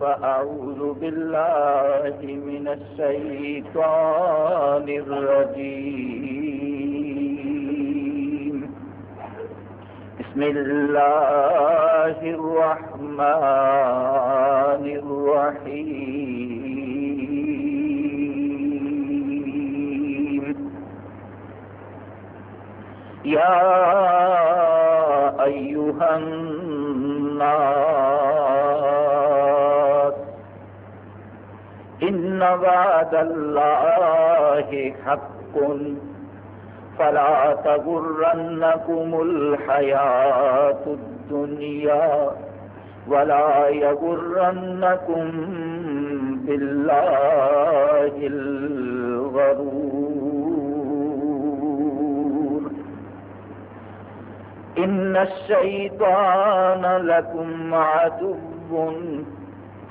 فأعوذ بالله من الشيطان الرجيم. بسم الله الرحمن الرحيم. يا أيها الناس إن وعد الله حق. فلا تغرنكم الحياة الدنيا ولا يغرنكم بالله الغرور. إن الشيطان لكم عدو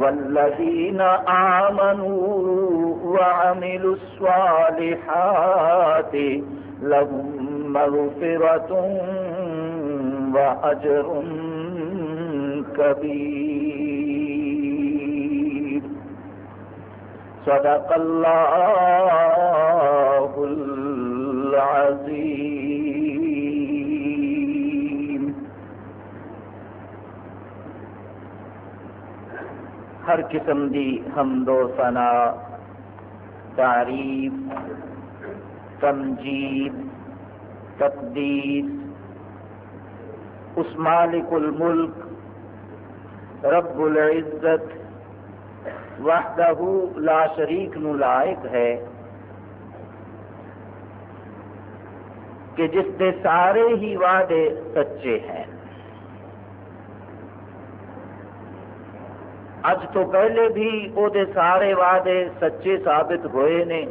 والذين آمنوا وعملوا الصالحات لهم مغفرة وأجر كبير. صدق الله العظيم. ہر قسم دی حمد و ثنا، تعریف، تمجید تقدیس اس مالک الملک، رب العزت، وحدہ لا شریک نو لائق ہے، کہ جس کے سارے ہی وعدے سچے ہیں۔ اج تو پہلے بھی وہ سارے وعدے سچے ثابت ہوئے نے۔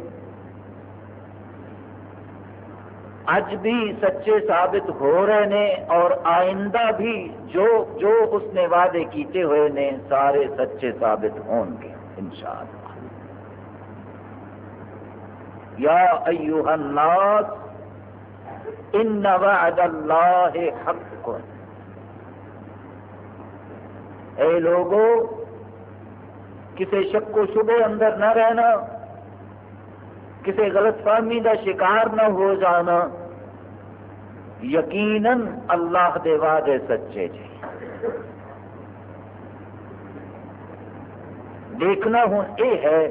اج بھی سچے ثابت ہو رہے نے اور آئندہ بھی جو جو اس نے وعدے کیتے ہوئے نے، سارے سچے ثابت ہون گے انشاءاللہ۔ یا ایوہ الناس، ان وعد اللہ حق۔ اے لوگوں کسی شک و شبے اندر نہ رہنا کسی غلط فہمی کا شکار نہ ہو جانا۔ یقیناً اللہ دے وعدے سچے جی۔ دیکھنا ہوں یہ ہے،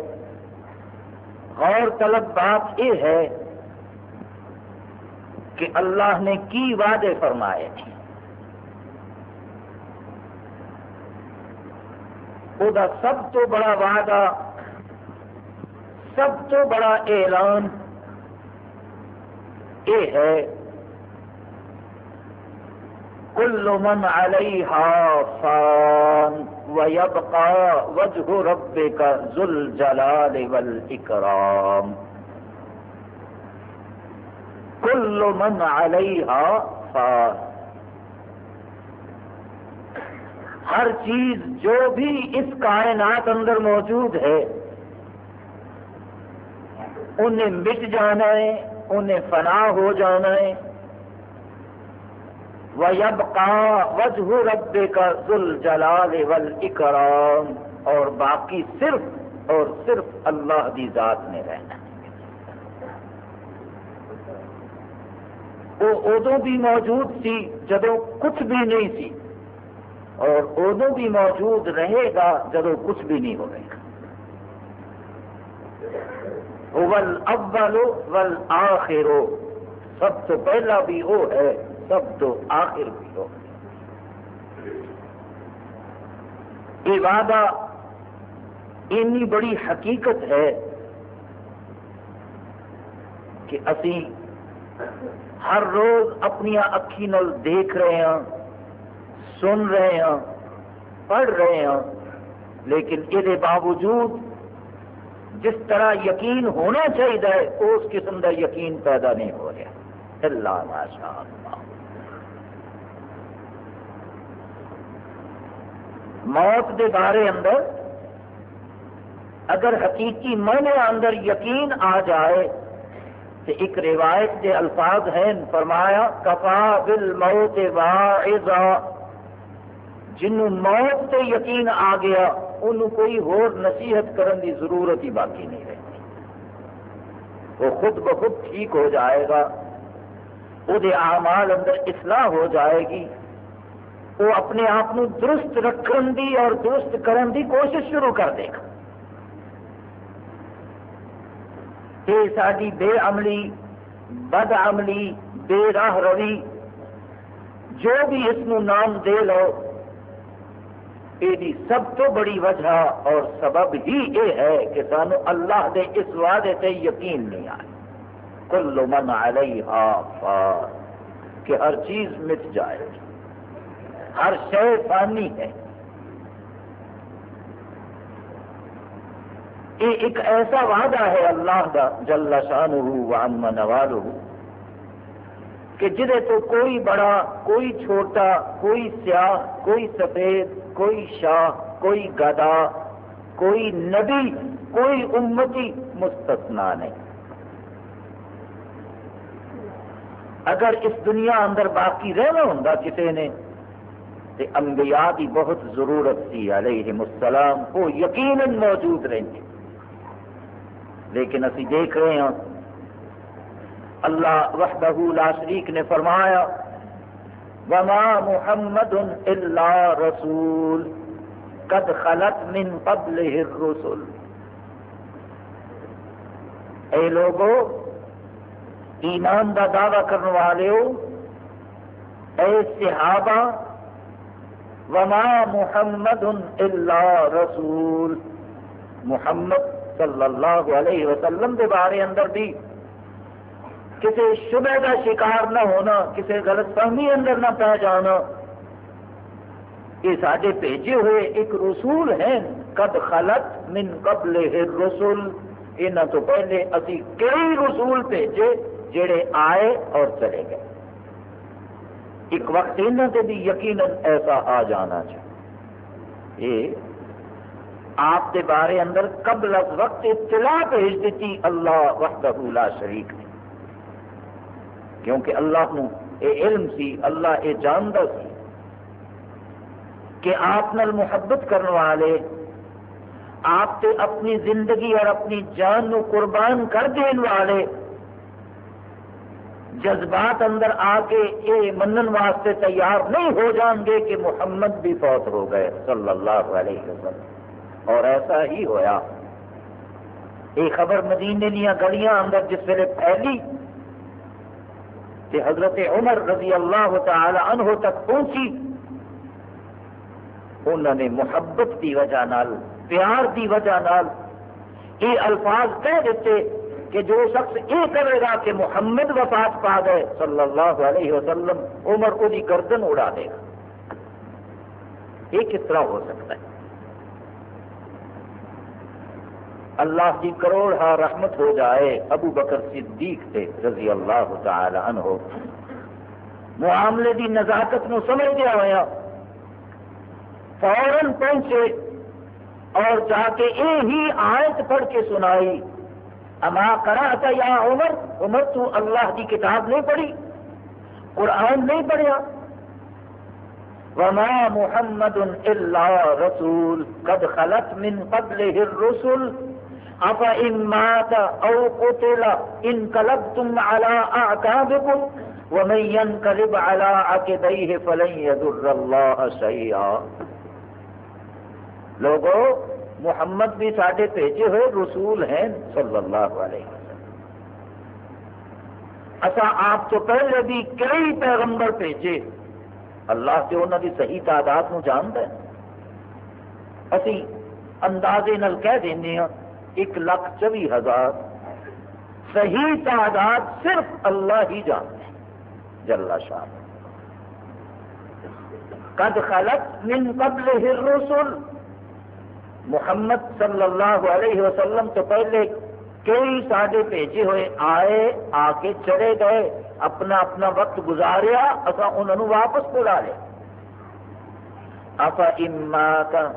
غور طلب بات یہ ہے کہ اللہ نے کی وعدے فرمائے تھے۔ وہ سب تو بڑا وعدہ، سب تو بڑا اعلان یہ ہے، کل من علیہا فان ویبقى وجہ ربک ذو الجلال والاکرام۔ کل من علیہا فان ہر چیز جو بھی اس کائنات اندر موجود ہے، انہیں مٹ جانا ہے، انہیں فنا ہو جانا ہے۔ وَيَبْقَى وَجْهُ رَبِّكَ ذُو الْجَلَالِ وَالْإِكْرَامِ۔ اور باقی صرف اور صرف اللہ دی ذات میں رہنا وہ ادو بھی موجود سی جدو کچھ بھی نہیں سی اور ادو بھی موجود رہے گا جب کچھ بھی نہیں ہوئے گا۔ ول اول ول آخرو سب تو پہلا بھی وہ ہے، سب تو آخر بھی وہ یہ وعدہ اینی بڑی حقیقت ہے کہ اسی ہر روز اپنی اکھی نل دیکھ رہے ہیں۔ سن رہے ہیں پڑھ رہے ہیں لیکن یہ باوجود جس طرح یقین ہونا چاہیے، اس قسم کا یقین پیدا نہیں ہو رہا۔ اللہ ماشاء اللہ موت دے بارے اندر اگر حقیقی من اندر یقین آ جائے، تو ایک روایت کے الفاظ ہیں، فرمایا، کفا بل موت واعظا۔ جنوں موت تے یقین آ گیا، انہوں کوئی اور نصیحت کرن دی ضرورت ہی باقی نہیں رہتی۔ وہ خود بخود ٹھیک ہو جائے گا، وہ اعمال اندر اصلاح ہو جائے گی۔ وہ اپنے آپ درست رکھن دی اور درست کرن دی کوشش شروع کر دے گا۔ یہ ساری بے عملی، بد عملی، بے راہ روی، جو بھی اس نام دے لو یہ سب تو بڑی وجہ اور سبب ہی یہ ہے کہ سانو اللہ دے اس وعدے تے یقین نہیں آئے۔ کل من علیہا فار کہ ہر چیز مٹ جائے۔ گی ہر شے فانی ہے۔ یہ ایک ایسا وعدہ ہے اللہ کا جل شان وام نوال کہ جہے تو کوئی بڑا، کوئی چھوٹا، کوئی سیاہ، کوئی سفید کوئی شاہ، کوئی گدا، کوئی نبی، کوئی امتی مستثنا نہیں۔ اگر اس دنیا اندر باقی رہنا ہوں کسی نے تو انبیاء کی بہت ضرورت تھی علیہ السلام، وہ یقیناً موجود رہیں لیکن اسی دیکھ رہے ہیں، اللہ وحدہ لا شریک نے فرمایا وما محمد الا رسول. قد خلط من قبله الرسل. اے لوگو، ایمان کا دعوی کرنے والے ہو، اے صحابہ، وما محمد الا رسول. محمد صلی اللہ علیہ وسلم کے بارے اندر بھی کسی شبہ کا شکار نہ ہونا، کسی غلط فہمی اندر نہ پہ جانا۔ یہ سارے بھیجے ہوئے ایک رسول ہیں۔ قد خلط من قبل رسول یہاں تو پہلے اسی کئی رسول بھیجے جڑے آئے اور چلے گئے۔ ایک وقت یہاں سے بھی یقیناً ایسا آ جانا چاہیے۔ یہ آپ کے بارے اندر قبل وقت اطلاع بھیج دیتی، اللہ وحدہ لا شریک نے۔ کیونکہ اللہ نو اے علم سی، اللہ یہ جانتا سی کہ آپ نال محبت کرنے والے آپ تے اپنی زندگی اور اپنی جان نو قربان کر دین والے جذبات اندر آ کے یہ منن واسطے تیار نہیں ہو جان گے کہ محمد بھی فوت ہو گئے صلی اللہ علیہ وسلم۔ اور ایسا ہی ہویا۔ یہ خبر مدینے دیا گلیاں اندر جس ویلے پھیلی کہ حضرت عمر رضی اللہ تعالی عنہ تک پہنچی۔ انہوں نے محبت کی وجہ نال، پیار کی وجہ نال یہ الفاظ کہہ دیتے کہ جو شخص یہ کرے گا کہ محمد وفات پا گئے، صلی اللہ علیہ وسلم، عمر کو گردن اڑا دے گا۔ یہ کس طرح ہو سکتا ہے؟ اللہ کی کروڑ ہاں رحمت ہو جائے، ابو بکر صدیق سے رضی اللہ تعالی عنہ۔ معاملے کی نزاکت نو سمجھ دیا ہوا فوراً پہنچے اور جا کے یہی آیت پڑھ کے سنائی۔ اما کرا تھا یا عمر؟ عمر تو اللہ کی کتاب نہیں پڑھی، قرآن نہیں پڑھیا۔ وما محمد الا رسول، قد خلت من قبله الرسل۔ افا ان مات او قتل انقلبتم على اعقابكم ومن ينقلب على عقبيه فلن يضر الله شيئا۔ لوگو، محمد بھی سارے بھیجے ہوئے رسول ہیں صلی اللہ علیہ وسلم۔ اصا آپ تو پہلے بھی کئی پیغمبر بھیجے اللہ سے انہوں کی صحیح تعداد نو جانتا ہے۔ اسی اندازے نل کہہ دینے ہاں ایک لاکھ چوبی ہزار۔ صحیح تعداد صرف اللہ ہی جانتے ہیں جل شاہ۔ قد خلط من قبل الرسل۔ محمد صلی اللہ علیہ وسلم تو پہلے کئی ساڈے بھیجے ہوئے، آئے آ کے چڑے گئے، اپنا اپنا وقت گزاریا اصا انہوں واپس بلا لیا۔ افا اما کا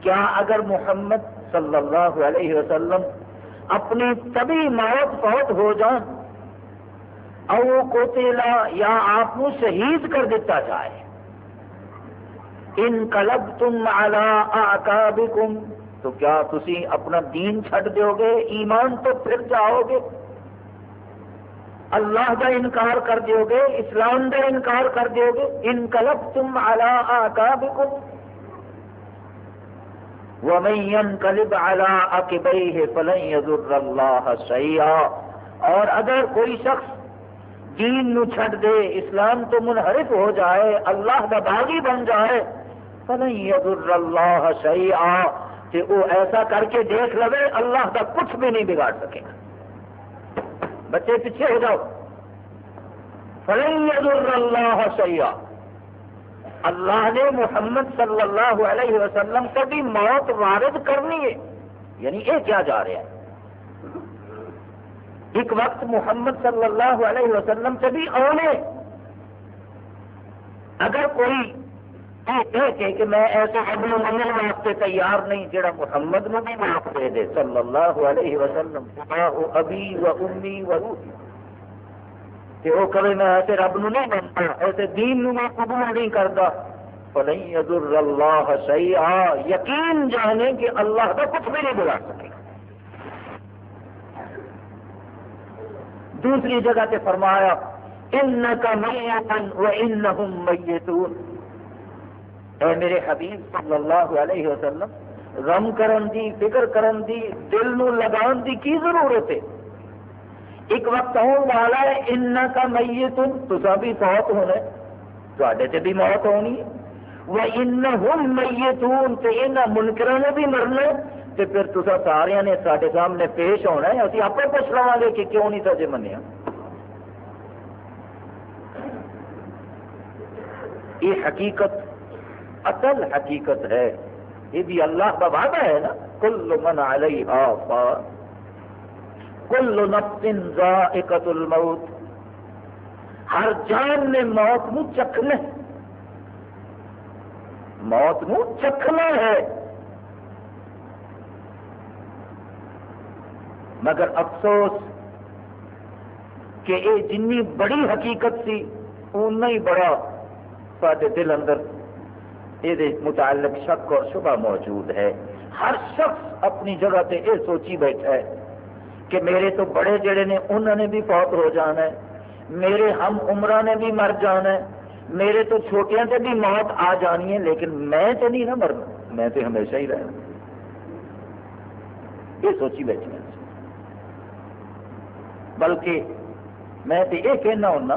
کیا اگر محمد صلی اللہ علیہ وسلم اپنی تبھی موت فوت ہو جان او کو تیلا یا آپ شہید کر دیتا جائے۔ ان کلب تم آلہ تو کیا تسی اپنا دین چھڈ دیو گے؟ ایمان تو پھر جاؤ گے۔ اللہ کا انکار کر دیو گے، اسلام کا انکار کر دیو گے۔ ان کلب تم آلہ آکابکم ومن ينقلب على عقبيه فلن يضر الله شيئا۔ اور اگر کوئی شخص دین نو چھڑ دے، اسلام تو منحرف ہو جائے، اللہ کا باغی بن جائے، فلن يضر الله شيئا۔ کہ وہ ایسا کر کے دیکھ لو اللہ کا کچھ بھی نہیں بگاڑ سکے۔ گا بچے پیچھے ہو جاؤ۔ فلن يضر الله شيئا۔ اللہ نے محمد صلی اللہ علیہ وسلم کبھی موت وارد کرنی ہے۔ یعنی یہ کیا جا رہا ہے؟ ایک وقت محمد صلی اللہ علیہ وسلم کبھی آنے اگر کوئی کہ, کہ میں ایسے ابن منگل واسطے تیار نہیں جڑا محمد نو بھی معاف دے دے۔ صلی اللہ علیہ وسلم ابھی و امی و روحی۔ کہ وہ کبھی میں ایسے رب نو نہیں بنتا ایسے دین نو میں قبول نہیں کرتا۔ فلن یضر اللہ شیئا یقین جانے کہ اللہ کا کچھ بھی نہیں بلا سکے۔ دوسری جگہ تے فرمایا انکا میتن و انہم میتون اے میرے حبیب صلی اللہ علیہ وسلم، غم کرن دی، فکر کرن دی، دل نو لگان دی کی ضرورت ہے؟ ایک وقت ہوں والا ہے ان کا میت تصا بھی فوت ہونا تے تے بھی موت ہونی ہے وہ ان ہوں میتون منکر نے بھی مرنا تے پھر تصا سارے نے سارے سامنے پیش ہونا ہے ابھی آپ پوچھ لوا گے کہ کیوں نہیں سجے منیا یہ حقیقت اصل حقیقت ہے یہ بھی اللہ کا وعدہ ہے نا کل من علیہ فان کل نفس ذائقت الموت۔ ہر جان نے موت نو چکھنا موت نو چکھنا ہے۔ مگر افسوس کہ یہ جنی بڑی حقیقت سی اُنہ ہی بڑا سارے دل اندر یہ متعلق شک اور شبہ موجود ہے۔ ہر شخص اپنی جگہ سے یہ سوچی بیٹھا ہے۔ کہ میرے تو بڑے جڑے نے، انہوں نے بھی فوت ہو جانا ہے۔ میرے ہم عمرہ نے بھی مر جانا ہے۔ میرے تو چھوٹیاں سے بھی موت آ جانی ہے، لیکن میں تو نہیں نہ مرنا۔ میں تو ہمیشہ ہی رہنا۔ یہ سوچی بیٹھی بلکہ میں تو یہ کہنا ہونا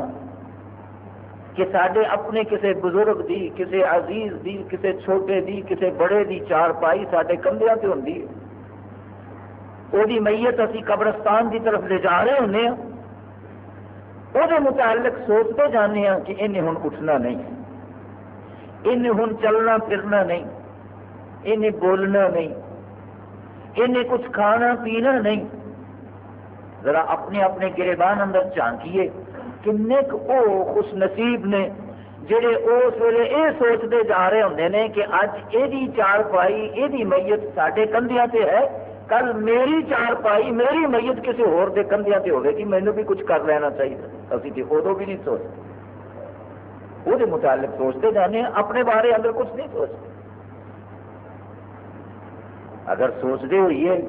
کہ سڈے اپنے کسی بزرگ دی کسی عزیز دی کسی چھوٹے دی کسی بڑے دی چار پائی سڈے کندھیا سے ہوں وہ میت اسی قبرستان کی طرف لے جا رہے ہوں وہ متعلق سوچتے جانے ہاں کہ انہیں ہوں اٹھنا نہیں انہیں ہوں چلنا پھرنا نہیں انہیں بولنا نہیں انہیں کچھ کھانا پینا نہیں ذرا اپنے اپنے گربان اندر جھانکیے کن خوش نصیب نے جڑے اس ویلے یہ سوچتے جا رہے ہوں نے کہ اج یہ چار پائی یہ میت سارے کندھیا سے ہے کل میری چار پائی میری میت کسی ہور دے کندھیاں تے ہوگی مینو بھی کچھ کر لینا چاہیے۔ ابھی تو ادو بھی نہیں سوچتے۔ وہ متعلق سوچتے جانے، اپنے بارے اندر کچھ نہیں سوچتے۔ اگر سوچتے ہوئیے،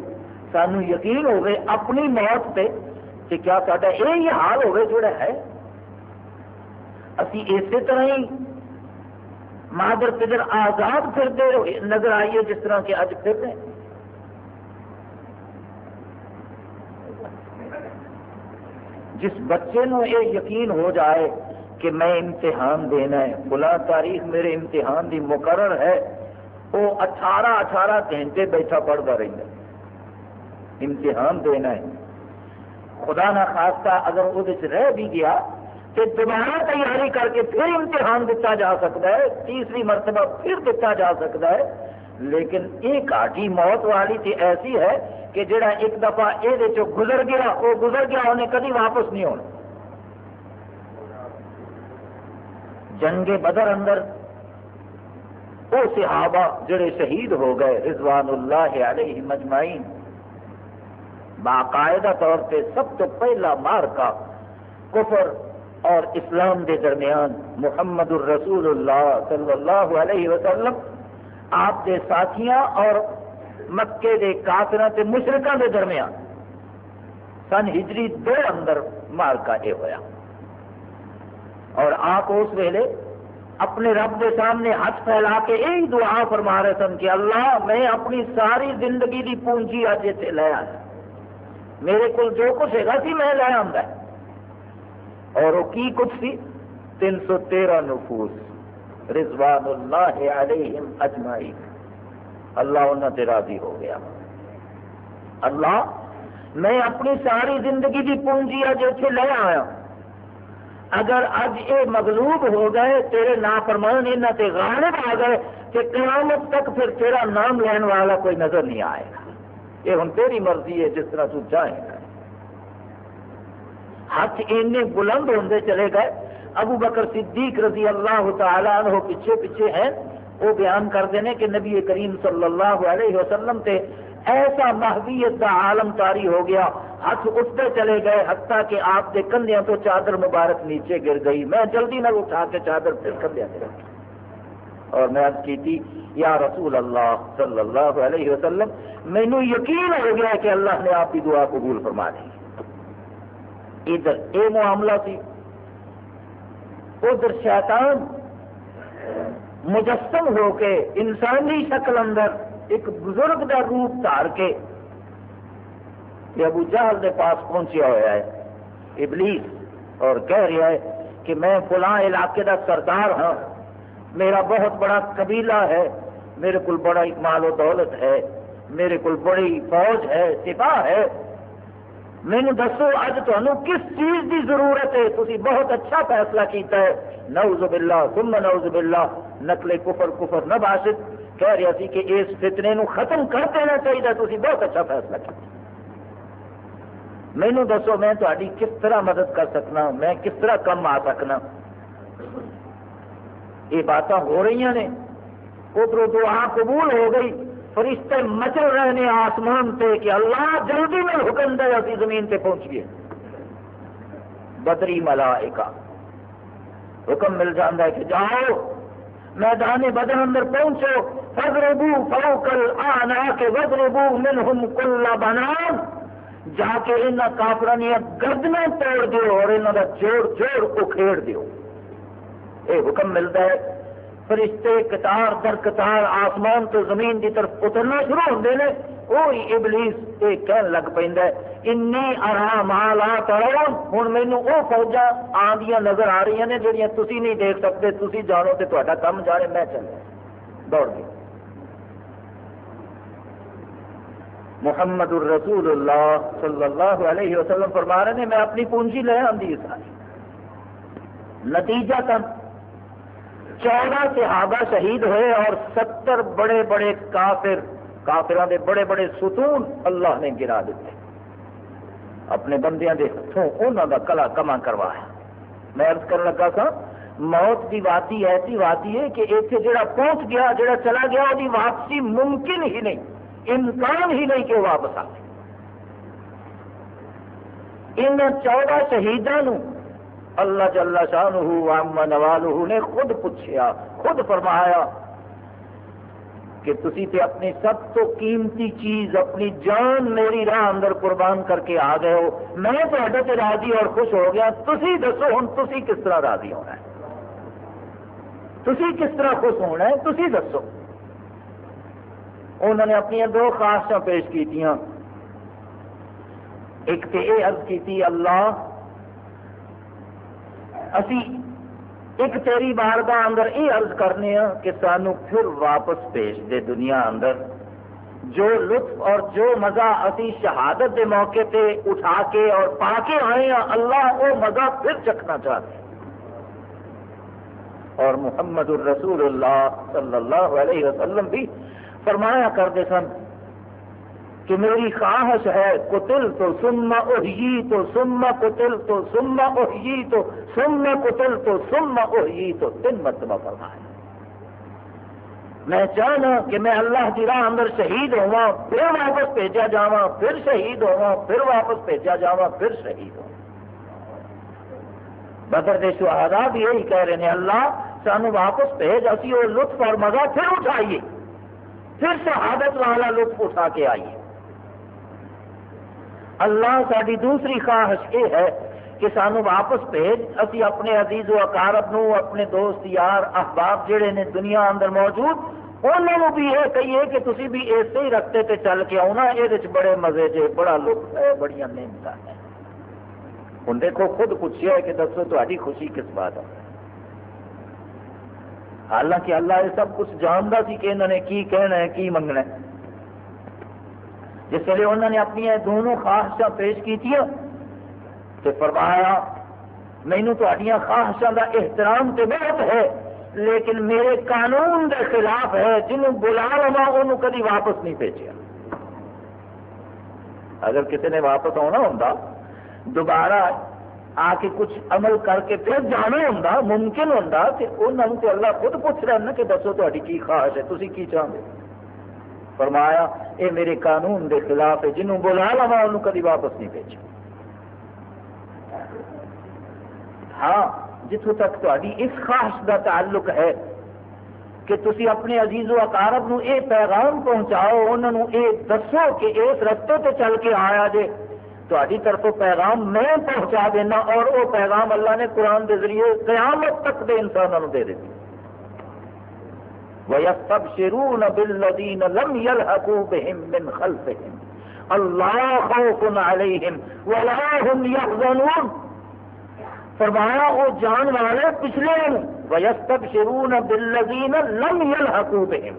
سانو یقین ہوگی اپنی موت پہ کہ کیا سارا یہ حال ہوگا جڑا ہے۔ اسی اسی طرح ہی مادر پدر آزاد پھرتے نظر آئیے جس طرح کہ اج پھر رہے ہیں۔ جس بچے نو یہ یقین ہو جائے کہ میں امتحان دینا ہے بلا تاریخ میرے امتحان دی مقرر ہے، وہ اٹھارہ اٹھارہ گھنٹے بیٹھا پڑھتا رہتا امتحان دینا ہے۔ خدا نہ خاصہ اگر وہ رہ بھی گیا کہ دوبارہ تیاری کر کے پھر امتحان دیتا جا سکتا ہے، تیسری مرتبہ پھر دیتا جا سکتا ہے لیکن یہ کاٹی موت والی تھی، ایسی ہے کہ جڑا ایک دفعہ یہ گزر گیا وہ گزر گیا انہیں کدی واپس نہیں ہونا۔ جنگ بدر اندر وہ صحابہ جڑے شہید ہو گئے، رضوان اللہ علیہ مجمعین۔ باقاعدہ طور پہ سب تو پہلا مار کا کفر اور اسلام دے درمیان محمد الرسول اللہ صلی اللہ علیہ وسلم آپ کے ساتھیاں اور مکے دے کافر تے مشرقہ دے درمیان سن ہجری دو اندر مارکا یہ ہوا اور آپ اس ویلے اپنے رب کے سامنے ہاتھ پھیلا کے یہی دعا فرما رہے سن کہ اللہ میں اپنی ساری زندگی کی پونجی اج اتنے لے آیا۔ میرے کو جو کچھ ہے سی میں لے آتا اور وہ کی کچھ سی؟ تین سو تیرہ نفوس۔ رضوان اللہ علیہم اجمائی اللہ انہوں سے راضی ہو گیا۔ اللہ، میں اپنی ساری زندگی کی پونجی اج اتنے لے آیا۔ اگر اج یہ مغلوب ہو گئے، تیرے نا فرمان یہاں سے غالب آ گئے کہ قیامت تک پھر تیرا نام لین والا کوئی نظر نہیں آئے گا۔ یہ ہوں تیری مرضی ہے، جس طرح تو چاہے گا ہاتھ اینے بلند ہوتے چلے گئے۔ ابو بکر صدیق رضی اللہ تعالیٰ عنہ پیچھے پیچھے ہیں، وہ بیان کرتے ہیں کہ نبی کریم صلی اللہ علیہ وسلم تے ایسا محویت کا عالم تاری ہو گیا، ہاتھ اٹھتے چلے گئے، حتیٰ کہ آپ کے کندھیاں تو چادر مبارک نیچے گر گئی۔ میں جلدی نہ اٹھا کے چادر پھر کندھیا سے رکھی اور میں کی تھی، یا رسول اللہ صلی اللہ علیہ وسلم، مینو یقین ہو گیا کہ اللہ نے آپ کی دعا قبول فرما دی۔ ادھر، یہ معاملہ سی ادھر شیطان مجسم ہو کے انسانی شکل اندر ایک بزرگ کا روپ دھار کے کہ ابو جہل دے پاس پہنچیا ہوا ہے، ابلیس، اور کہہ رہا ہے کہ میں فلاں علاقے کا سردار ہاں۔ میرا بہت بڑا قبیلہ ہے، میرے کو بڑا مال و دولت ہے، میرے کو بڑی فوج ہے، سپاہ ہے۔ مینو دسو اج تمہیں کس چیز کی ضرورت ہے؟ تھی بہت اچھا فیصلہ کیتا ہے۔ نعوذ باللہ، ثم نعوذ باللہ۔ نقل کفر کفر نہ باشد کہہ رہا سی کہ اس فتنے نو ختم کر دینا چاہیے تھی بہت اچھا فیصلہ کیا مینو دسو میں تاری کس طرح مدد کر سکنا؟ میں کس طرح کم آ سکنا؟ یہ باتیں ہو رہی نے۔ ادھر دعا قبول ہو گئی۔ فرشتے مچل رہے ہیں آسمان سے کہ اللہ جلدی میں حکم دے ابھی زمین پہ پہنچ گئے۔ بدری ملا حکم مل جاتا ہے کہ جاؤ، میدان بدن اندر پہنچو۔ فضربو فوکل آنا کے وزربو منہم کل بنان۔ جا کے انہوں کافر گردنا توڑ دیو اور انہوں کا جوڑ جوڑ اکھیڑ دیو۔ یہ حکم ملتا ہے۔ فرشتے کتار در کتار آسمان تو زمین کی طرف اترنا شروع ہوتے ہیں وہی ابلیس یہ کہن لگ پہ این آرام آ کرو ہوں مینو وہ فوجا آدیا نظر آ رہی ہیں جہاں تھی نہیں دیکھ سکتے تھی جانو تو تا کم جا رہے میں چلے دوڑ گیا محمد الرسول اللہ صلی اللہ علیہ وسلم فرما رہے ہیں میں اپنی پونجی لے آئی ساری۔ نتیجہ تک چودہ صحابہ شہید ہوئے اور ستر بڑے بڑے کافر، کافران دے بڑے بڑے ستون اللہ نے گرا دیتے۔ اپنے بندیاں دے ہاتھوں انہوں کا کلا کما کروایا۔ میں عرض کرنے لگا سا، موت کی وادی ایسی وادی ہے کہ اتنے جڑا پہنچ گیا، جڑا چلا گیا وہ واپسی ممکن ہی نہیں، امکان ہی نہیں کہ وہ واپس آئے ان چودہ شہیدوں اللہ جل شاہ نوالہ نے خود پوچھا خود فرمایا کہ تسی تے اپنی سب تو قیمتی چیز، اپنی جان میری راہ اندر قربان کر کے آ گئے ہو۔ میں تے راضی اور خوش ہو گیا۔ تسی دسو ہوں تسی کس طرح راضی ہونا ہے؟ تسی کس طرح خوش ہونا ہے؟ تسی دسو۔ انہوں نے اپنی دو خواہشاں پیش کی ایک تو یہ عرض کی اللہ اسی ایک تیری بارگاہ اندر یہ عرض کرنے ہاں کہ سانو پھر واپس بھیج دے دنیا اندر جو لطف اور جو مزہ اسی شہادت کے موقع پہ اٹھا کے اور پا کے آئے ہیں اللہ وہ مزہ پھر چکھنا چاہتے اور محمد الرسول اللہ صلی اللہ علیہ وسلم بھی فرمایا کرتے سن کہ میری خواہش ہے کتل تو سما اوہی تو سما کتل تو سما اوہی تو سما کتل تو سما اوہی تو تین مرتبہ فرمایا میں چاہنا کہ میں اللہ کی راہ اندر شہید ہوا پھر واپس بھیجا جا پھر شہید ہوا پھر واپس بھیجا جا پھر شہید ہوا بدر دے بھی یہی کہہ رہے ہیں، اللہ سانو واپس بھیج، اسی وہ لطف اور مزہ پھر اٹھائیے۔ پھر شہادت والا لطف اٹھا کے آئیے۔ اللہ ساری دوسری خواہش یہ ہے کہ سانو واپس بھیج۔ اسی اپنے عزیز و اقارب نو اپنے دوست، یار، احباب جڑے نے دنیا اندر موجود، انہوں بھی یہ کہیے کہ تسی بھی ایسے ہی رکھتے تے چل کے آنا یہ بڑے مزے جے، بڑا لطف ہے بڑی نعمت ہے ہوں دیکھو، خود پوچھا ہے کہ دسو تاری خوشی کس بات ہے؟ حالانکہ اللہ یہ سب کچھ جانتا سی کہ انہوں نے کی کہنا ہے، کی منگنا ہے۔ جس ویلے انہوں نے اپنی دونوں خواہشاں پیش کی تو فرمایا مینو خواہشاں کا احترام تو بہت ہے، لیکن میرے قانون کے خلاف ہے، جنہوں بلا لوا انہوں کدی واپس نہیں بھیجا اگر کسی نے واپس آنا ہوں دوبارہ آ کے کچھ عمل کر کے پھر جانا ہوں ممکن ہوں تو انہوں تو اللہ خود پوچھ رہا نا کہ دسو تاری کی خواہش ہے تھی کی چاہتے فرمایا، اے میرے قانون دے خلاف ہے، جنہوں بلا لوا انہوں کدی واپس نہیں بھیجا. ہاں جتوں تک تاری اس خواہش کا تعلق ہے کہ تسی اپنے عزیز و اقارب نو اے پیغام پہنچاؤ انہوں نے اے دسو کہ اس رستے تے چل کے آیا جے تاری طرف پیغام میں پہنچا دینا اور وہ پیغام اللہ نے قرآن کے ذریعے قیامت تک دے انسانوں دے دیتی۔ وَيَسْتَبْشِرُونَ بِالَّذِينَ لَمْ يَلْحَقُوا بِهِمْ مِنْ خَلْفِهِمْ اللَّهُ خَوْفٌ عَلَيْهِمْ وَلَا هُمْ يَحْزَنُونَ فرمایا، وہ جان والے پچھلے ہیں۔ وَيَسْتَبْشِرُونَ بِالَّذِينَ لَمْ يَلْحَقُوا بِهِمْ۔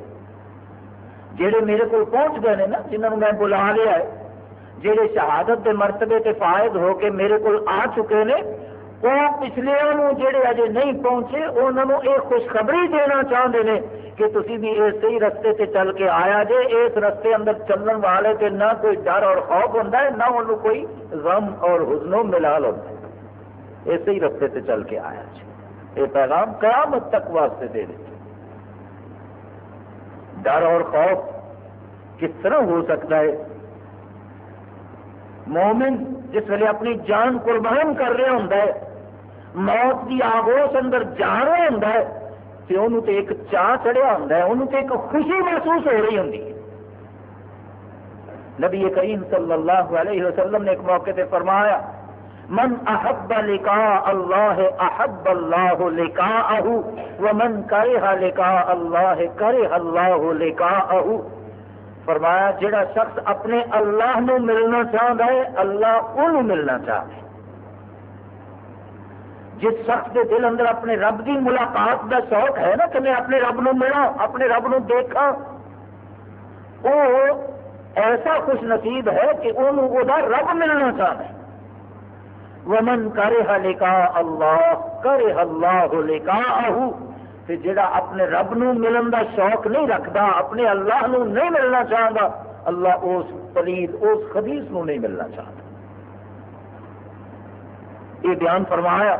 جڑے میرے کو پہنچ گئے ہیں نا، جنہوں میں بلا لیا ہے جہے شہادت کے مرتبے تے فائد ہو کے میرے کو آ چکے ہیں وہ پچھلے جڑے اجے نہیں پہنچے، انہوں یہ خوشخبری دینا چاہتے ہیں کہ تھی بھی اسی ہی رستے تے چل کے آیا جے، اس رستے اندر چلن والے تے نہ کوئی ڈر اور خوف ہوتا ہے، نہ انہوں کوئی غم اور حزن و ملال ہوتا ہے۔ اسی ہی رستے تے چل کے آیا جی یہ پیغام قیامت تک واسطے دے دیتے ڈر اور خوف کس طرح ہو سکتا ہے؟ مومن جس ویلے اپنی جان قربان کر رہا ہوں موت کی آگوش اندر جا رہا ہوں تو انہوں تو ایک چاہ چڑھیا ہوں انہوں تو ایک خوشی محسوس ہو رہی ہوں نبی کریم صلی اللہ علیہ وسلم نے ایک موقع پہ فرمایا من احب لقاء اللہ احب اللہ لقاءہ ومن کرہ لقاء اللہ کرہ اللہ لقاءہ فرمایا جڑا شخص اپنے اللہ نو ملنا چاہتا ہے اللہ انہوں ملنا چاہتا ہے جس شخص کے دل اندر اپنے رب کی ملاقات کا شوق ہے نا کہ میں اپنے رب نو ملا اپنے رب نو دیکھا وہ ایسا خوش نصیب ہے کہ انہوں وہ رب ملنا چاہتا ہے۔ ومن کرے لکھا اللہ کرے اللہ لکھا تے جڑا اپنے رب نو ملن دا شوق نہیں رکھتا اپنے اللہ نو نہیں ملنا چاہتا اللہ اس پلید اس خدیث نو نہیں ملنا چاہتا یہ بیان فرمایا۔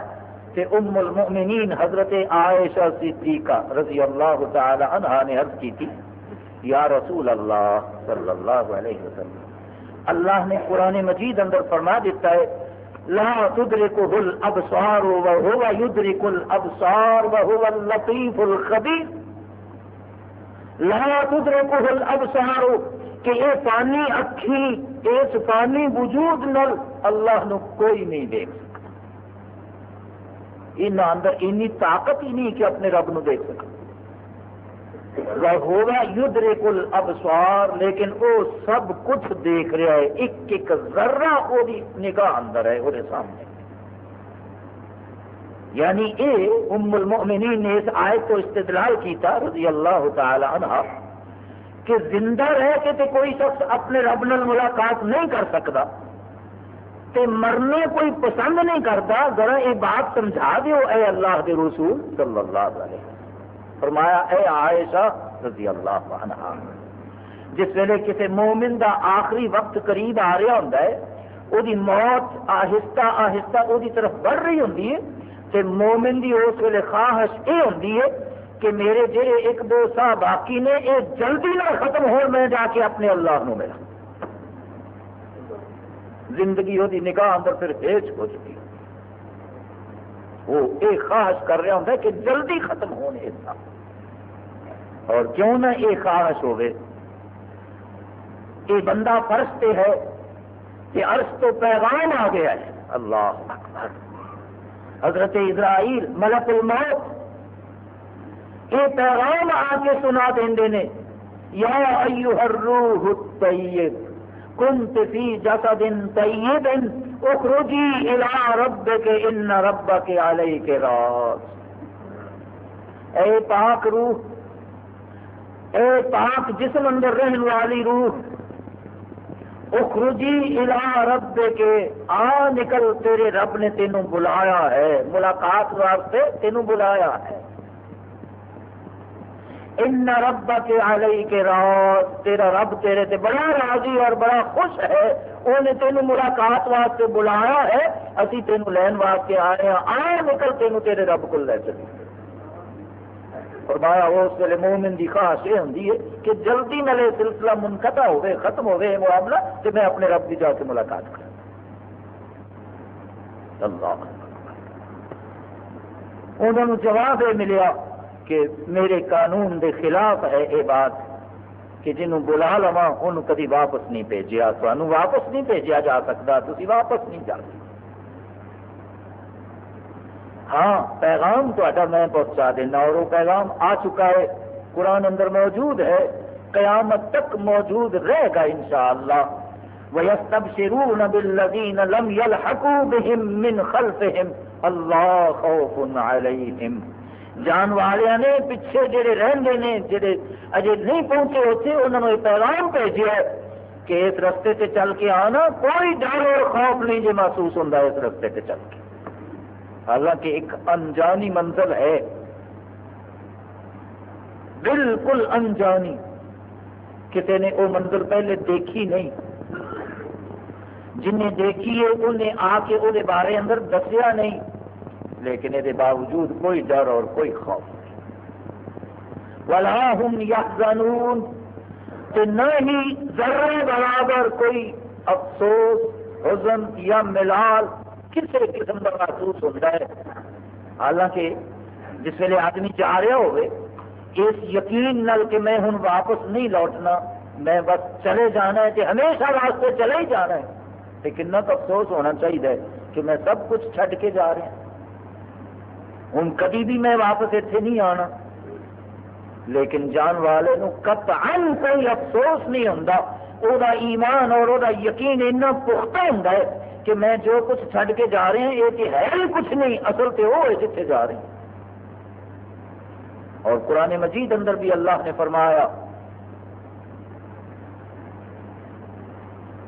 کہ ام المؤمنین حضرت عائشہ صدیقہ رضی اللہ تعالی عنہ نے عرض کی تھی، یا رسول اللہ صلی اللہ علیہ وسلم، اللہ نے قرآن مجید اندر فرما دیتا ہے، لا تدركه الابصار وهو يدرك الابصار وهو اللطيف الخبير لا تدركه الابصار کہ یہ فانی اکھی، اس فانی وجود نل اللہ نو کوئی نہیں دیکھ سکتا ان اندر اینی طاقت ہی نہیں کہ اپنے رب نو دیکھ سکتا ہوگا یدھ ریکل ابسوار لیکن وہ سب کچھ دیکھ رہا ہے۔ ایک ایک ذرہ وہ نگاہ اندر ہے، وہ سامنے۔ یعنی اے ام المؤمنین نے اس آیت کو استدلال کیتا رضی اللہ تعالی عنہ کہ زندہ رہ کے تے کوئی شخص اپنے رب نال ملاقات نہیں کر سکتا۔ تے مرنے کوئی پسند نہیں کرتا، ذرا یہ بات سمجھا دیو اے اللہ کے رسول صلی اللہ علیہ وسلم۔ فرمایا، اے عائشہ رضی اللہ عنہ جس ویلے کسی مومن دا آخری وقت قریب آ رہا ہوں وہ موت آہستہ آہستہ وہ طرف بڑھ رہی ہوں تے مومن دی اس ویلے خواہش یہ ہوں کہ میرے جڑے ایک دو سا باقی نے یہ جلدی نہ ختم ہو، میں جا کے اپنے اللہ نو ملا۔ زندگی وہ نگاہ اندر پھر ہیچ ہو چکی۔ وہ یہ خواہش کر رہا ہوں کہ جلدی ختم ہونے تھا۔ اور کیوں نہ یہ خواہش ہوئے؟ یہ بندہ فرش پہ ہے کہ عرض تو پیغام آ گیا ہے۔ اللہ اکبر۔ حضرت اسرائیل ملک الموت۔ یہ پیغام آ کے سنا دیں نے، یا ایوہ الروح الطیب۔ کنت فی جسد طیب اخرجی الى ربک ان ربک علیک راز اے پاک روح، اے پاک جسم اندر رہن والی روح، اخرجی الا رب کے آ نکل تیرے رب نے تینوں بلایا ہے، ملاقات واسطے تینوں بلایا ہے۔ ان رب کے علیہ کے راز تیرا رب تیرے تے بڑا راضی اور بڑا خوش ہے. انہیں تینوں ملاقات واسطے بلایا ہے. اسی تینوں لین واسطے آئے ہیں. آ نکل تینوں تیرے رب کو لے چلی. فرمایا اس ویلے مومن کی خواہش یہ ہوں کہ جلدی نلے سلسلہ منقطع ہوئے ختم ہوئے یہ معاملہ کہ میں اپنے رب کی جا کے ملاقات کروں اللہ انہوں جواب یہ ملیا کہ میرے قانون دے خلاف ہے یہ بات کہ جنہوں بلا لوا انہوں کدی واپس نہیں بھیجا تو واپس نہیں بھیجا جا سکتا تھی واپس نہیں جا سکتے۔ ہاں پیغام تا میں پہنچا دینا، اور وہ پیغام آ چکا ہے، قرآن اندر موجود ہے، قیامت تک موجود رہے گا انشاءاللہ۔ وَيَسْتَبْشِرُونَ بِالَّذِينَ لَمْ يَلْحَقُوا بِهِمْ مِنْ خَلْفِهِمْ۔ اللہ خوف علیہم جان والے نے، پیچھے جڑے رہندے نے، جڑے اجے نہیں پہنچے ہوتے انہوں نے پیغام بھیجا ہے کہ اس رستے سے چل کے آنا، کوئی ڈر اور خوف نہیں جو محسوس ہوتا اس رستے سے چل کے۔ حالانکہ ایک انجانی منزل ہے۔ بالکل انجانی۔ کسی نے وہ منزل پہلے دیکھی نہیں۔ جنہیں دیکھی ہے، انہیں آ کے وہ بارے اندر دسیا نہیں۔ لیکن یہ باوجود کوئی ڈر اور کوئی خوف نہیں۔ ولا ہوں نہ ہی ذرے برابر کوئی افسوس، حزن یا ملال کسی قسم کا محسوس ہوتا ہے حالانکہ جس ویلے آدمی چاہ رہا ہوئے، اس یقین نل کہ میں ہوں واپس نہیں لوٹنا، میں بس چلے جانا ہے کہ ہمیشہ واسطے چلے ہی جانا ہے۔ تو کن افسوس ہونا چاہیے کہ میں سب کچھ چھڈ کے جا رہا ہوں۔ ہوں کبھی بھی میں واپس اتنے نہیں آنا۔ لیکن جان والے قطعا کوئی افسوس نہیں ہوں وہ ایمان اور وہ یقین اتنا پختہ ہوں کہ میں جو کچھ چھڈ کے جا رہے ہیں، یہ ہے ہی کچھ نہیں، اصل تو وہ ہے جتنے جا رہے ہیں۔ اور قرآن مجید اندر بھی اللہ نے فرمایا،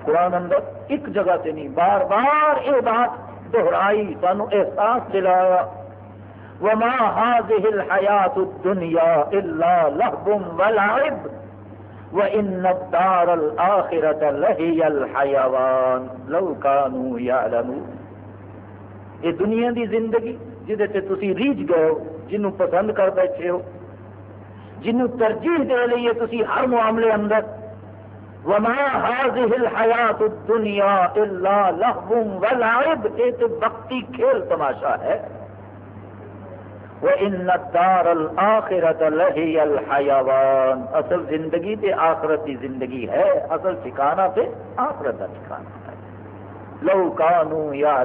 قرآن اندر ایک جگہ سے نہیں، بار بار یہ بات دہرائی سانو احساس دلایا۔ وما هذه الحياة الدنيا إلا لهب ولعب وَإِنَّ الدَّارَ الْآخِرَةَ لَهِيَ الْحَيَوَانِ. لَوْ كَانُوا يَعْلَمُونَ. یہ دنیا دی زندگی جہدے تے تسی ریج گئے ہو جنوں پسند کر بیٹھے ہو جنوں ترجیح دے لئیے تسی ہر معاملے اندر، وَمَا هَذِهِ الْحَيَاةُ الدُّنْيَا إِلَّا لَهْوٌ وَلَعِبْ. یہ تو وقتی کھیل تماشا ہے۔ وَإِنَّ الدَّارَ الْآخِرَةَ لَهِيَ الْحَيَوَانِ۔ اصل زندگی تے آخرت کی زندگی ہے، اصل ٹھکانہ تے آخرت کا ٹھکانہ ہے۔ لو کانو یا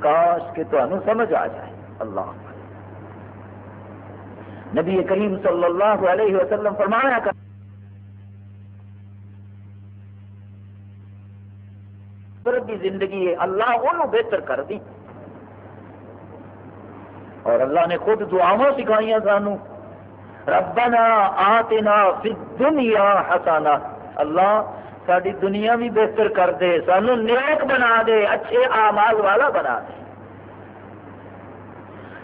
کاش کہ تو سمجھ آ جائے۔ اللہ۔ نبی کریم صلی اللہ علیہ وسلم فرمایا کر کی زندگی ہے، اللہ انہوں بہتر کر دی۔ اور اللہ نے خود دعاواں سکھائی سانو ربنا آتنا فی الدنیا حسنا۔ اللہ ساری دنیا بھی بہتر کر دے سانو نیک بنا دے، اچھے آمال والا بنا دے۔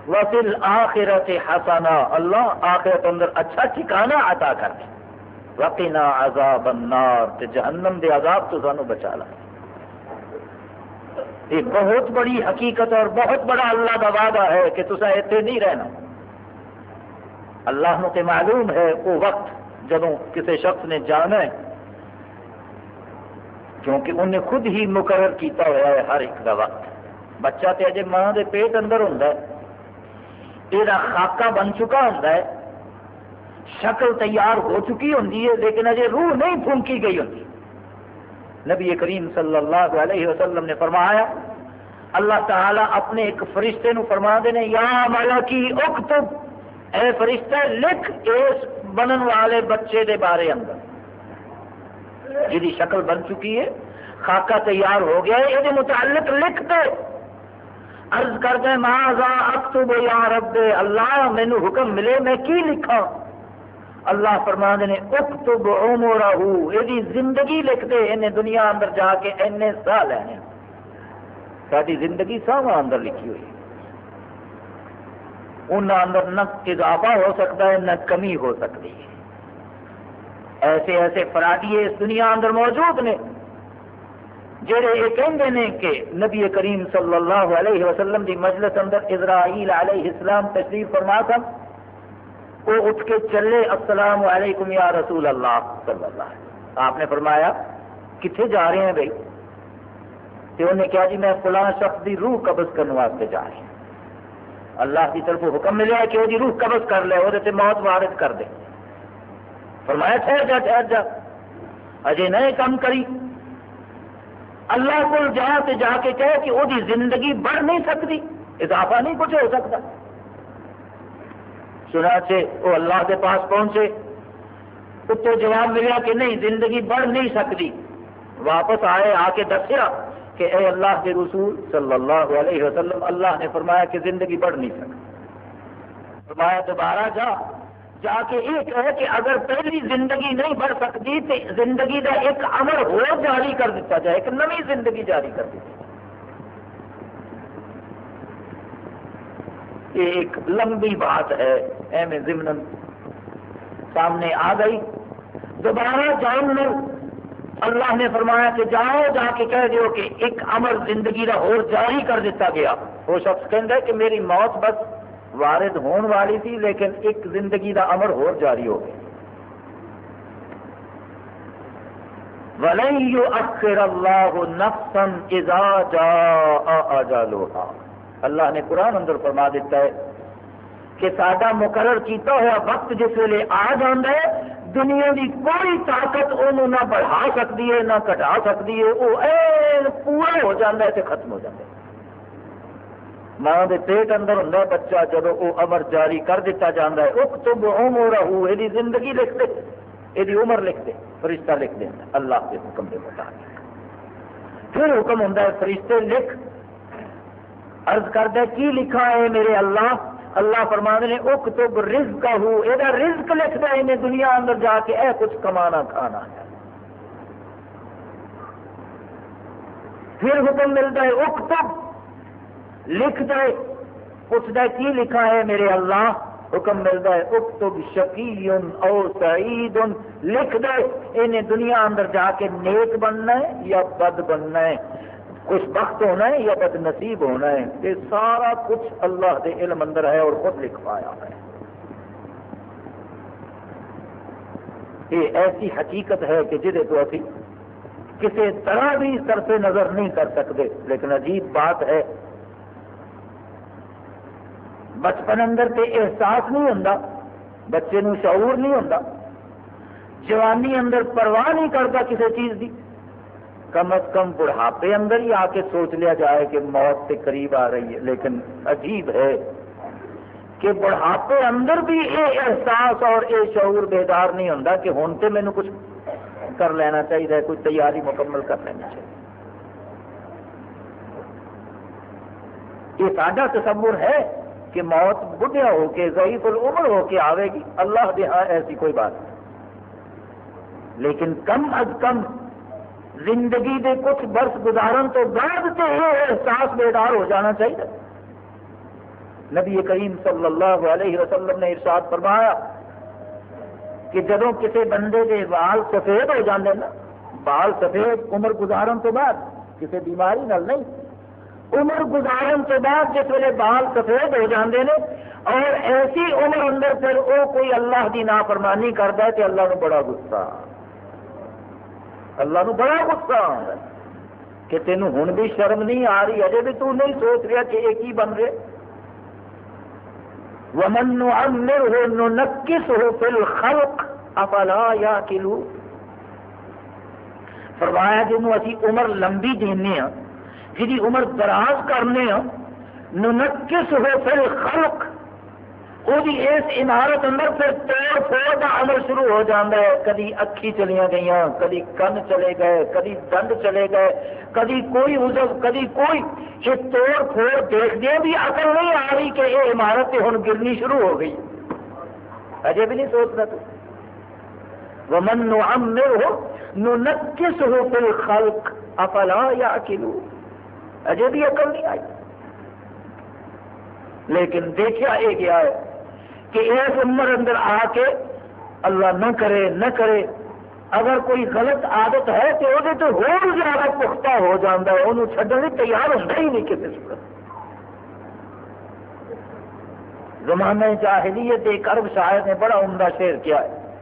وفل آخرت حسنا۔ اللہ آخرت اندر اچھا ٹھکانا عطا کر دے۔ وقنا عذاب النار۔ تے جہنم دے عذاب تو سانو بچا لا۔ یہ بہت بڑی حقیقت اور بہت بڑا اللہ کا وعدہ ہے کہ تصا اتنے نہیں رہنا۔ اللہ تے معلوم ہے وہ وقت جب کسی شخص نے جانا ہے۔ کیونکہ انہیں خود ہی مقرر کیتا ہوا ہے ہر ایک کا وقت۔ بچہ تے اجے ماں دے پیٹ اندر ہوں یہ خاکہ بن چکا ہوں شکل تیار ہو چکی ہوں لیکن اجے روح نہیں پھونکی گئی ہوں نبی کریم صلی اللہ علیہ وسلم نے فرمایا، اللہ تعالیٰ اپنے ایک فرشتے نو فرما دینے، یا ملکی اکتب، اے فرشتہ لکھ اس بنن والے بچے دے بارے اندر۔ جی شکل بن چکی ہے، خاکہ تیار ہو گیا ہے، یہ متعلق لکھ دے عرض کر دے ماضا اکتب یا رب، اللہ، مینو حکم ملے، میں کی لکھا اللہ فرما نے، اکتب عمرہ یہ زندگی لکھ دے انہیں دنیا اندر جا کے اینے سا لینے ساری زندگی ساواں اندر لکھی ہوئی ان اندر نہ اضافہ ہو سکتا ہے، نہ کمی ہو سکتی ہے۔ ایسے ایسے فرادیے اس دنیا اندر موجود نے جہے یہ کہتے ہیں کہ نبی کریم صلی اللہ علیہ وسلم کی مجلس اندر اسرائیل علیہ السلام تشریف فرما تھا وہ اٹھ کے چلے، السلام علیکم یا رسول اللہ صلی اللہ علیہ آپ نے فرمایا کتنے جا رہے ہیں بھائی؟ تو انہیں کہا جی میں فلاں شخص کی روح قبض کرنے واسطے جا رہی ہوں۔ اللہ کی طرف حکم ملیا کہ وہ جی روح قبض کر لے، وہ جی موت وارد کر دے۔ فرمایا، ٹھہر جا ٹھہر جا۔ اجے نئے کام کری۔ اللہ کو جا سے جا کے کہے کہ وہ جی زندگی بڑھ نہیں سکتی، اضافہ نہیں کچھ ہو سکتا۔ سنا سے وہ اللہ کے پاس پہنچے۔ اس کو جواب ملا کہ نہیں، زندگی بڑھ نہیں سکتی۔ واپس آئے آ کے دسیا کہ اے اللہ کے رسول صلی اللہ علیہ وسلم، اللہ نے فرمایا کہ زندگی بڑھ نہیں سکتی۔ فرمایا دوبارہ جا جا کے یہ کہے کہ اگر پہلی زندگی نہیں بڑھ سکتی تو زندگی کا ایک امر ہو جاری کر دیتا جائے، ایک نئی زندگی جاری کر دی یہ ایک لمبی بات ہے۔ ایم ضمن سامنے آ گئی. دوبارہ جان لو. اللہ نے فرمایا کہ جاؤ، جا کے کہہ دیو کہ ایک امر زندگی کا اور جاری کر دیتا گیا۔ وہ شخص کہہ کہ میری موت بس وارد ہون والی تھی، لیکن ایک زندگی کا امر اور جاری ہو گیا۔ اخر اللہ نفسن اذا جاء اللہ نے قرآن اندر فرما دیتا ہے کہ سڈا مقرر کیتا ہوا وقت جس ویلے آ جانا ہے، دنیا کی کوئی طاقت انہوں نہ بڑھا سکتی ہے، نہ کٹا سکتی ہے وہ پورا ہو جاتا ہے تو ختم ہو جاتا ہے۔ ماں کے پیٹ اندر ہوں بچہ جب وہ امر جاری کر دیتا جاتا ہے اک تو عمر رہو یہ زندگی لکھ دے یہ عمر لکھ دے، فرشتہ لکھ دیں اللہ کے حکم کے مطابق۔ پھر حکم ہوں فرشتے لکھ، عرض کردہ کی لکھا ہے میرے اللہ؟ اللہ فرما نے اک تو رزق ہو یہ رزق لکھتا ہے انہیں دنیا اندر جا کے اے کچھ کمانا کھانا ہے۔ پھر حکم ملتا ہے اک تو لکھ دے پوچھتا ہے، کی لکھا ہے میرے اللہ؟ حکم ملتا ہے اک تو شکی او سعید لکھ دے انہیں دنیا اندر جا کے نیک بننا ہے یا بد بننا ہے؟ خوش بخت ہونا ہے یا بد نصیب ہونا ہے یہ سارا کچھ اللہ کے علم اندر ہے اور خود لکھوایا ہے۔ یہ ایسی حقیقت ہے کہ جہے تو ابھی کسی طرح بھی طرف نظر نہیں کر سکتے، لیکن عجیب بات ہے۔ بچپن اندر تے احساس نہیں ہوں بچے نو شعور نہیں ہوں جوانی اندر پرواہ نہیں کرتا کسی چیز کی کم از کم بڑھاپے اندر ہی آ کے سوچ لیا جائے کہ موت سے قریب آ رہی ہے، لیکن عجیب ہے کہ بڑھاپے اندر بھی یہ احساس اور یہ شعور بیدار نہیں ہوتا کہ ہوں تو مینو کچھ کر لینا چاہیے کوئی تیاری مکمل کر لینی چاہیے یہ ساڈا تصور ہے کہ موت بڑھیا ہو کے، ضعیف العمر ہو کے آئے گی، اللہ دے ہاں ایسی کوئی بات نہیں۔ لیکن کم از کم زندگی دے کچھ برس گزارن تو بعد سے یہ احساس بیدار ہو جانا چاہیے۔ نبی کریم صلی اللہ علیہ وسلم نے ارشاد فرمایا کہ جدو کسی بندے کے بال سفید ہو جاندے نا، بال سفید عمر گزارن تو بعد کسی بیماری نال نہیں۔ عمر گزارن تو بعد جس ویلے بال سفید ہو جاندے نے، اور ایسی عمر اندر پھر وہ کوئی اللہ کی نافرمانی کرتا ہے تو اللہ نو بڑا غصہ اللہ نو بڑا غصہ آتا کہ تینوں ہوں بھی شرم نہیں آ رہی، اجے بھی تو نہیں سوچ رہا کہ یہ کی بن رہے؟ ومن نعمره ننكسه في الخلق افلا ياكلوا فرمایا جنوں اسی عمر لمبی دینے ہاں جی عمر دراز کرنے ہاں ننكسه في الخلق وہی اس عمارت اندر پھر توڑ پھوڑ کا عمل شروع ہو جاتا ہے۔ کدی اکھی چلیاں گئی کدی کن چلے گئے کدی دند چلے گئے کدی کوئی عزب کدی کوئی۔ یہ توڑ پھوڑ دیکھ دیا بھی عقل نہیں آ رہی کہ یہ عمارت ہوں گرنی شروع ہو گئی۔ اجے بھی نہیں سوچنا تو۔ ومن نعمر ہو ننکس ہو فی الخلق افلا یا اکلو اجے بھی عقل نہیں آئی۔ لیکن دیکھا یہ گیا ہے کہ اس عمر اندر آ کے اللہ نہ کرے نہ کرے۔ اگر کوئی غلط عادت ہے تو وہ تو اور زیادہ پختہ ہو جاتا ہے، انہوں چڈن تیار ہوتا ہی نہیں کسی صورت۔ زمانہ جاہلیت ایک عرب شاعر نے بڑا عمدہ شعر کیا ہے۔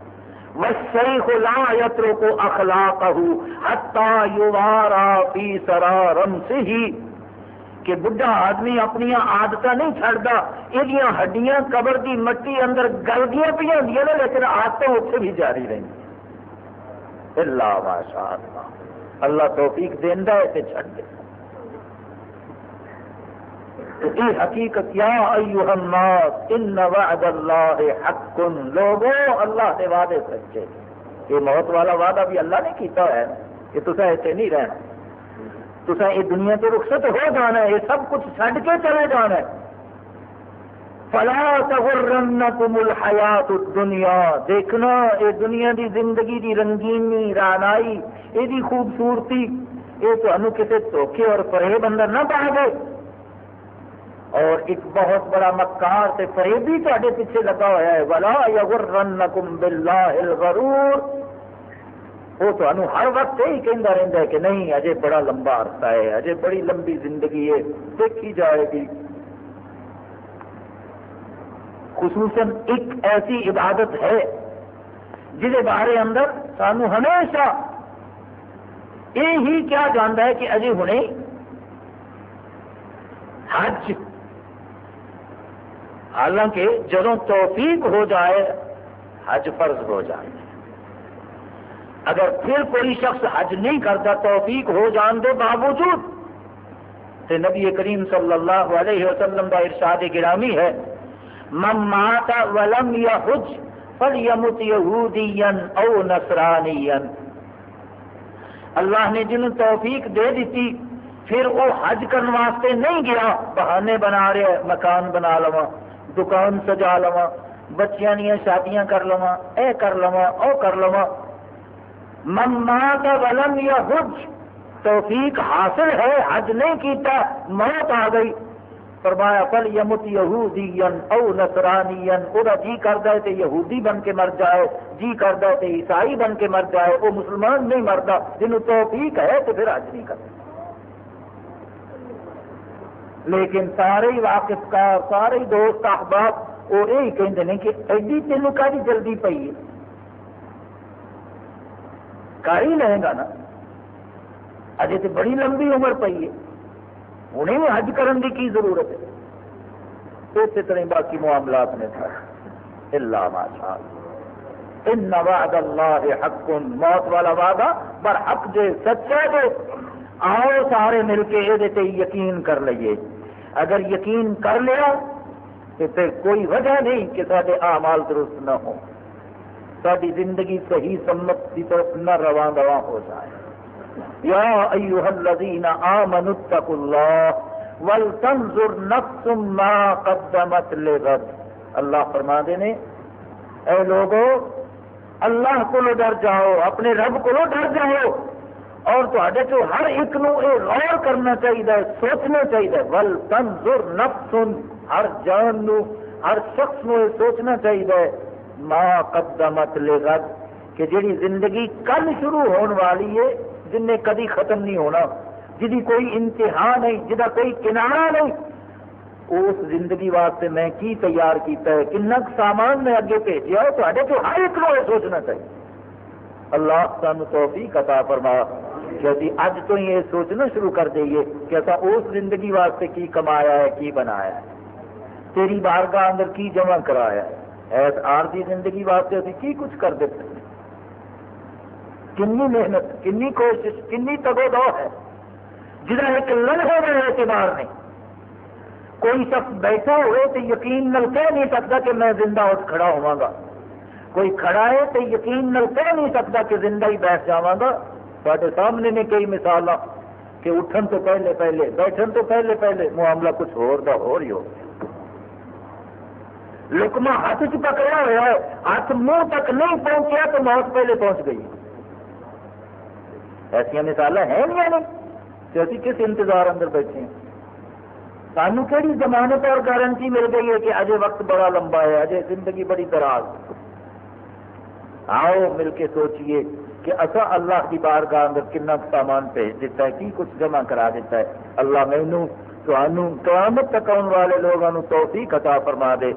وَالسَّيْخُ لَا يَتْرُكُ أَخْلَاقَهُ حَتَّى يُوَارَا فِي سَرَا رَمْسِهِ۔ کہ بڑھا آدمی اپنی آدت نہیں چڑھتا یہ ہڈیاں قبر کی مٹی اندر گلدیاں پہ ہوں نا لیکن آدت اتنے بھی جاری رہی اللہ ماشاء اللہ۔ اللہ توفیق دینا ہے تو چڑھ دے۔ یہ حقیقت، یا ایوہ الناس، ان وعد اللہ حق، لوگوں اللہ کے وعدے سچے۔ یہ موت والا وعدہ بھی اللہ نے کیتا ہے۔ کہ تصا ایسے نہیں رہنا۔ تو یہ دنیا کے رخصت ہو جانا ہے، یہ سب کچھ چڈ کے چلے جانا ہے۔ فلا تغرنکم الحیات الدنیا دیکھنا، یہ دنیا دی زندگی دی رنگینی رانائی، یہ دی خوبصورتی، یہ تو کسی دھوکھے اور فریب اندر نہ پا گئے اور ایک بہت بڑا مکار سے فریب بھی تے پیچھے لگا ہوا ہے۔ ولا یغرنکم باللہ الغرور۔ وہ تو ہر وقت یہی کہہ رہتا ہے کہ نہیں، اجے بڑا لمبا عرصہ ہے، اجے بڑی لمبی زندگی ہے، دیکھی جائے گی۔ خصوصاً ایک ایسی عبادت ہے جہد بارے اندر سانو ہمیشہ یہ ہی کیا جانا ہے کہ اجے ہنے حج۔ حالانکہ جدو توفیق ہو جائے، حج فرض ہو جائے۔ اگر پھر کوئی شخص حج نہیں کرتا، توفیق ہو جان دے باوجود۔ تو نبی کریم صلی اللہ علیہ وسلم کا ارشاد گرامی ہے، من مات ولم یحج فلیمت یہودیا او نصرانیا. اللہ نے جن توفیق دے دیتی، پھر وہ حج کرنے واسطے نہیں گیا، بہانے بنا رہے، مکان بنا لوا دکان سجا لوا بچیاں شادیاں کر لوا اے کر لوا او کر لوا مما کا ولم یا حج توفیق حاصل ہے، حج نہیں کیتا، موت آ گئی۔ فرمایا پل یمت یہودی او نسرانی وہ جی کرتا ہے تو یہودی بن کے مر جائے جی کرتا ہے تو عیسائی بن کے مر جائے وہ مسلمان نہیں مرتا جنہوں توفیق ہے تو پھر حج نہیں کرتا۔ لیکن سارے واقف کا سارے دوست، احباب، وہ یہی کہتے ہیں کہ ایڈی تینوں کا جلدی پی ہے؟ کر ہی لے گا نا۔ اجے تو بڑی لمبی عمر پی ہے۔ ہوں حج کرن دی کی ضرورت ہے؟ اسی طرح باقی معاملات نے تھا۔ اللہ ماشاء ان وعد اللہ حق، موت والا وعدہ پر حق جے سچا جو۔ آؤ سارے مل کے یہ یقین کر لیے۔ اگر یقین کر لیا تو پھر کوئی وجہ نہیں کہ سارے اعمال درست نہ ہوں۔ ساری زندگی صحیح سمت کی طرف نہ رواں دواں ہو جائے۔ یا ایوہ الذین آمنوا اتقوا اللہ ولتنظر نفس ما قدمت لغد۔ اللہ فرما دے نے، اے لوگو، اللہ کو ڈر جاؤ، اپنے رب کو ڈر جاؤ۔ اور تے چو ہر ایک نو اے غور کرنا چاہیے سوچنا چاہیے ول تنظر نفس، ہر جان نو ہر شخص نو یہ سوچنا چاہیے ما قدمت لغد، کہ جیڑی زندگی کل شروع ہونے والی ہے، جن نے کدی ختم نہیں ہونا جی کوئی انتہا نہیں جہاں کوئی کنارا نہیں، اس زندگی واسطے میں کی تیار کیتا ہے؟ کن سامان میں اگے بھیجا تے تو ہر ایک نو سوچنا چاہیے۔ اللہ سان توفیق عطا فرما، کہ ابھی اج تو ہی یہ سوچنا شروع کر دئیے کہ اصا اس زندگی واسطے کی کمایا ہے، کی بنایا ہے۔ تیری بارگاہ اندر کی جمع کرایا ہے؟ ایس آرتی زندگی واسطے ابھی کی کچھ کر دیتے ہیں؟ کنی محنت، کنی کوشش، کنی تگو دو ہے۔ جہاں ایک لمحے میں اعتبار نہیں کوئی شخص بیٹھا ہوئے تو یقین نل کہہ نہیں سکتا کہ میں زندہ اٹھ کھڑا ہوا گا۔ کوئی کھڑا ہے تو یقین نل کہہ نہیں سکتا کہ زندہ ہی بیٹھ جاواں گا۔ سامنے نے کئی مثال کہ اٹھن تو پہلے پہلے، بیٹھن تو پہلے پہلے، معاملہ کچھ ہو ہی ہو لکما ہاتھ چ پکڑا ہوا ہے، ہاتھ منہ تک نہیں پہنچیا تو موت پہلے پہنچ گئی۔ ایسا مثال ہیں نہیں کہ ابھی کس انتظار اندر بیٹھے ہیں؟ سانو کہڑی ضمانت اور گارنٹی مل گئی ہے کہ اجے وقت بڑا لمبا ہے، اجے زندگی بڑی دراز۔ آؤ مل کے سوچئے کہ اصا اللہ کی بارگاہ اندر کنا سامان بھیج دیتا ہے، کی کچھ جمع کرا دیتا ہے۔ اللہ مینو قیامت تک آنے والے لوگوں توفیق عطا فرما دے۔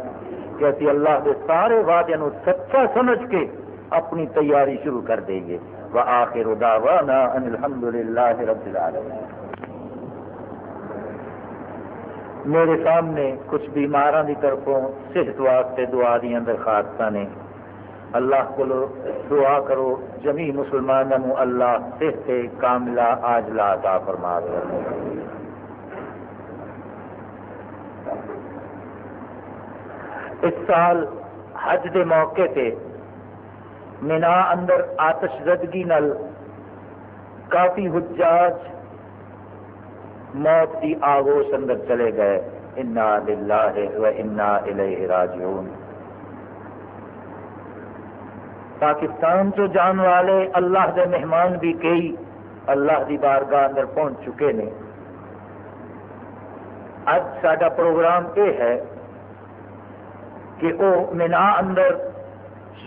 کہ اسی اللہ کے سارے وعدے سچا سمجھ کے اپنی تیاری شروع کر دیں گے۔ وآخر دعوانا ان الحمد للہ رب العالمین۔ میرے سامنے کچھ بیماراں دی طرفوں صحت واسطے دعا دیا درخواست نے۔ اللہ کو دعا کرو جمی مسلمانوں اللہ صحت کاملہ آجلا عطا فرما دے اس سال حج دے موقع تے مینا اندر آتش زدگی نل کافی حجاج موت کی آگوش اندر چلے گئے۔ انا للہ و انا الیہ راجعون۔ پاکستان تو جان والے اللہ دے مہمان بھی کئی اللہ دی بارگاہ اندر پہنچ چکے نے۔ اج سڈا پروگرام یہ ہے کہ وہ مینا اندر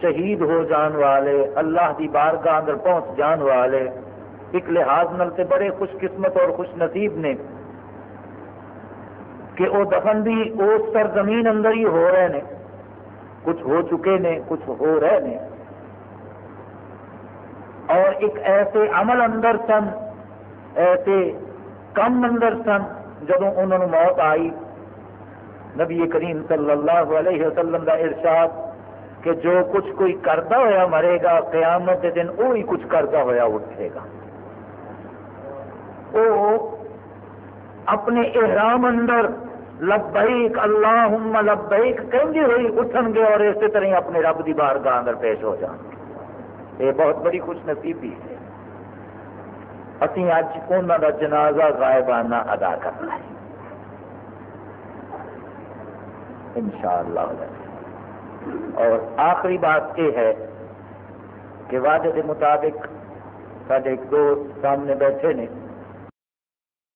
شہید ہو جان والے، اللہ دی بارگاہ اندر پہنچ جان والے، ایک لحاظ نل تے بڑے خوش قسمت اور خوش نصیب نے کہ وہ دفن بھی اس سرزمین اندر ہی ہو رہے ہیں کچھ ہو چکے نے، کچھ ہو رہے ہیں اور ایک ایسے عمل اندر سن، ایسے کم اندر سن جب انہوں نے موت آئی نبی کریم صلی اللہ علیہ وسلم کا ارشاد کہ جو کچھ کوئی کرتا ہوا مرے گا، قیامت کے دن وہی کچھ کرتا ہوا اٹھے گا۔ وہ اپنے احرام اندر لبیک اللہ لبیک کہیں ہوئی اٹھن گے اور اسی طرح اپنے رب کی بار گاہ اندر پیش ہو جان گے۔ یہ بہت بڑی خوش نصیبی ہے۔ ابھی اج انہوں کا جنازہ غائبانہ ادا کرنا ہے۔ ان شاء اللہ اور آخری بات یہ ہے کہ وعدے کے مطابق سارے ایک دوست سامنے بیٹھے نے